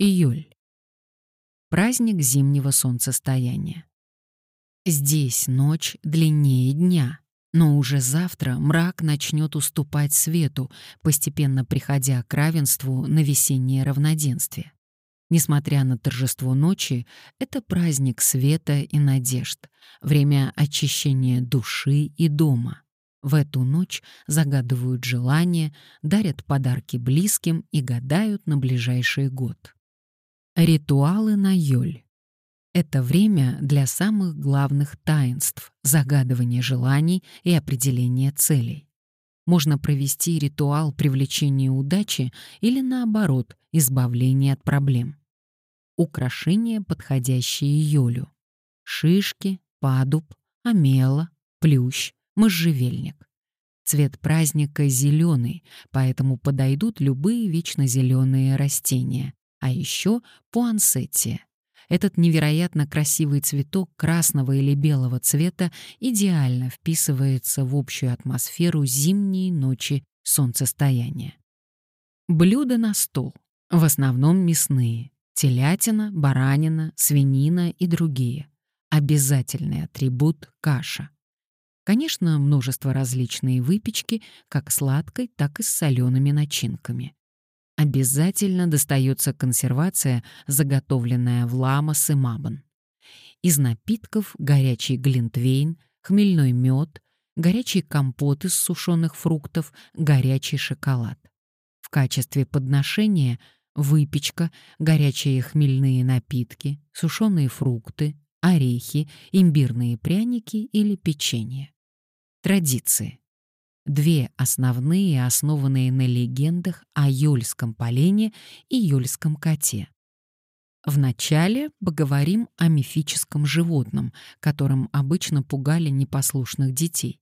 Июль. Праздник зимнего солнцестояния. Здесь ночь длиннее дня, но уже завтра мрак начнет уступать свету, постепенно приходя к равенству на весеннее равноденствие. Несмотря на торжество ночи, это праздник света и надежд, время очищения души и дома. В эту ночь загадывают желания, дарят подарки близким и гадают на ближайший год. Ритуалы на Йоль. Это время для самых главных таинств, загадывания желаний и определения целей. Можно провести ритуал привлечения удачи или, наоборот, избавления от проблем. Украшения, подходящие Йолю. Шишки, падуб, амела, плющ, можжевельник. Цвет праздника зеленый, поэтому подойдут любые вечно зеленые растения, а еще пуансетия. Этот невероятно красивый цветок красного или белого цвета идеально вписывается в общую атмосферу зимней ночи солнцестояния. Блюда на стол. В основном мясные. Телятина, баранина, свинина и другие. Обязательный атрибут — каша. Конечно, множество различной выпечки, как сладкой, так и с солеными начинками обязательно достается консервация, заготовленная в ламас и мабан. Из напитков горячий глинтвейн, хмельной мед, горячий компот из сушеных фруктов, горячий шоколад. В качестве подношения выпечка, горячие хмельные напитки, сушеные фрукты, орехи, имбирные пряники или печенье. Традиции две основные, основанные на легендах о Юльском полене и Юльском коте. Вначале поговорим о мифическом животном, которым обычно пугали непослушных детей.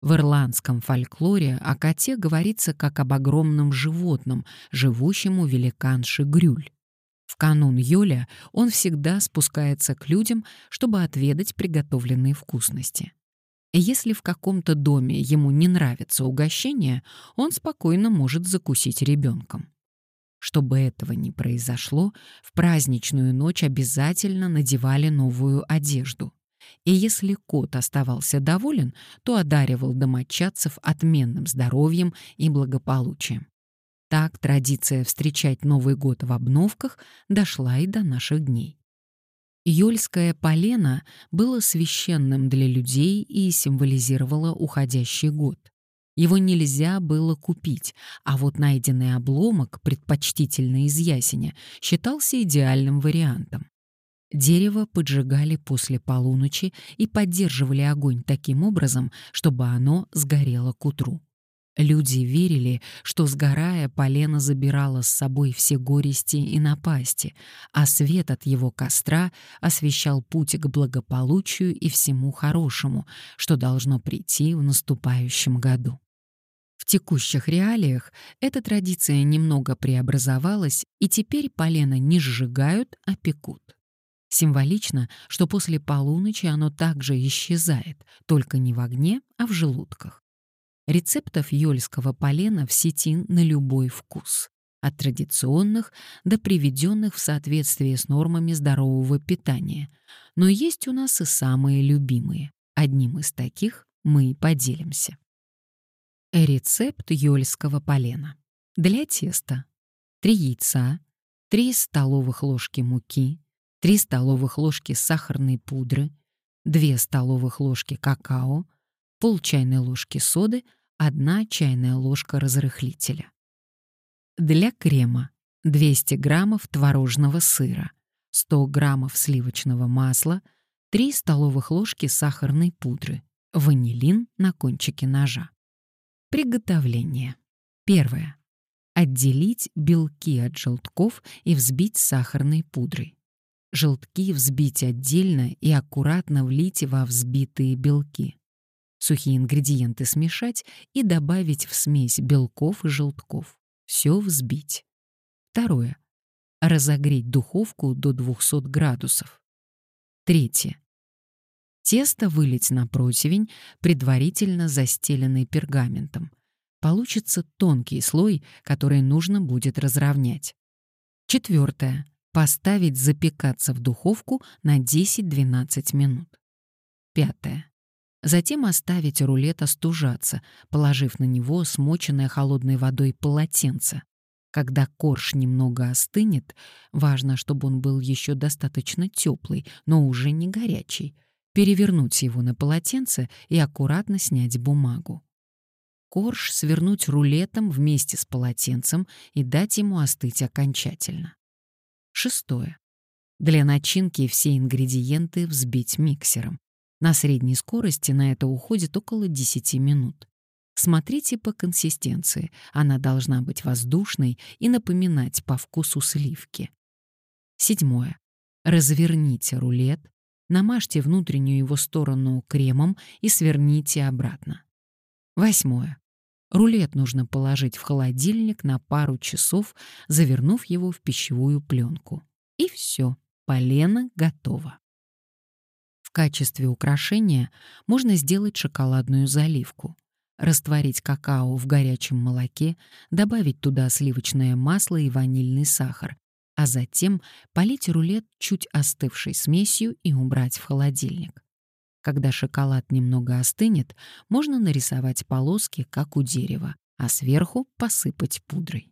В ирландском фольклоре о коте говорится как об огромном животном, живущем у великанши Грюль. В канун Йоля он всегда спускается к людям, чтобы отведать приготовленные вкусности. Если в каком-то доме ему не нравится угощение, он спокойно может закусить ребенком. Чтобы этого не произошло, в праздничную ночь обязательно надевали новую одежду. И если кот оставался доволен, то одаривал домочадцев отменным здоровьем и благополучием. Так традиция встречать Новый год в обновках дошла и до наших дней. Йольское полено было священным для людей и символизировало уходящий год. Его нельзя было купить, а вот найденный обломок, предпочтительно из ясеня, считался идеальным вариантом. Дерево поджигали после полуночи и поддерживали огонь таким образом, чтобы оно сгорело к утру. Люди верили, что, сгорая, полено забирало с собой все горести и напасти, а свет от его костра освещал путь к благополучию и всему хорошему, что должно прийти в наступающем году. В текущих реалиях эта традиция немного преобразовалась, и теперь полено не сжигают, а пекут. Символично, что после полуночи оно также исчезает, только не в огне, а в желудках. Рецептов ёльского полена в сети на любой вкус. От традиционных до приведенных в соответствии с нормами здорового питания. Но есть у нас и самые любимые. Одним из таких мы и поделимся. Рецепт ёльского полена. Для теста 3 яйца, 3 столовых ложки муки, 3 столовых ложки сахарной пудры, 2 столовых ложки какао, пол чайной ложки соды, 1 чайная ложка разрыхлителя. Для крема 200 граммов творожного сыра, 100 граммов сливочного масла, 3 столовых ложки сахарной пудры, ванилин на кончике ножа. Приготовление. Первое. Отделить белки от желтков и взбить сахарной пудрой. Желтки взбить отдельно и аккуратно влить во взбитые белки сухие ингредиенты смешать и добавить в смесь белков и желтков. Все взбить. Второе. Разогреть духовку до 200 градусов. Третье. Тесто вылить на противень, предварительно застеленный пергаментом. Получится тонкий слой, который нужно будет разровнять. Четвертое. Поставить запекаться в духовку на 10-12 минут. Пятое. Затем оставить рулет остужаться, положив на него смоченное холодной водой полотенце. Когда корж немного остынет, важно, чтобы он был еще достаточно теплый, но уже не горячий, перевернуть его на полотенце и аккуратно снять бумагу. Корж свернуть рулетом вместе с полотенцем и дать ему остыть окончательно. Шестое. Для начинки все ингредиенты взбить миксером. На средней скорости на это уходит около 10 минут. Смотрите по консистенции. Она должна быть воздушной и напоминать по вкусу сливки. Седьмое. Разверните рулет, намажьте внутреннюю его сторону кремом и сверните обратно. Восьмое. Рулет нужно положить в холодильник на пару часов, завернув его в пищевую пленку. И все, полено готово. Качестве украшения можно сделать шоколадную заливку. Растворить какао в горячем молоке, добавить туда сливочное масло и ванильный сахар, а затем полить рулет чуть остывшей смесью и убрать в холодильник. Когда шоколад немного остынет, можно нарисовать полоски, как у дерева, а сверху посыпать пудрой.